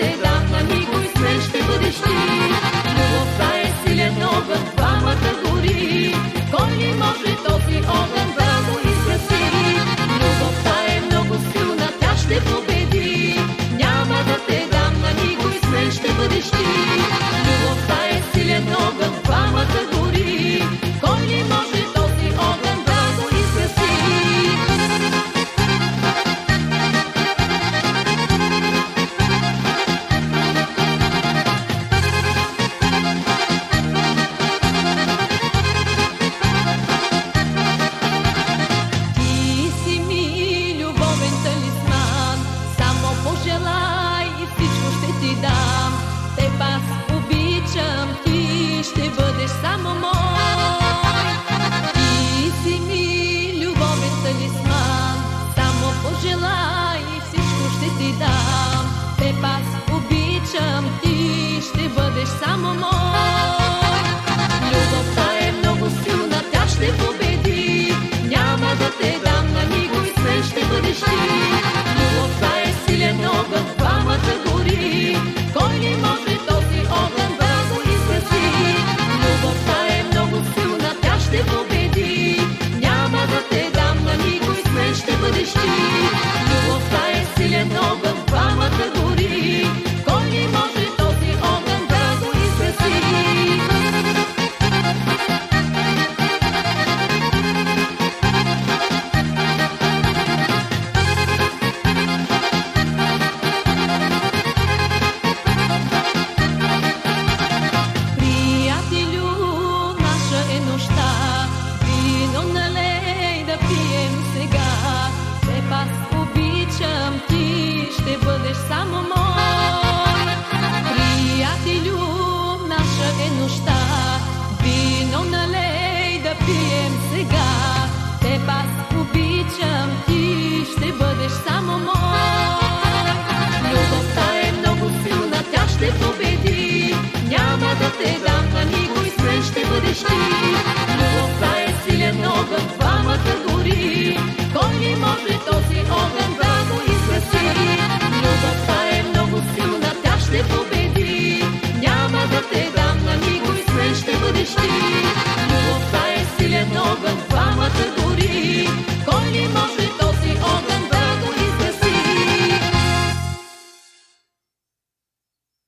Amsterdam, dann hieß es feliz. Este mundo tasty.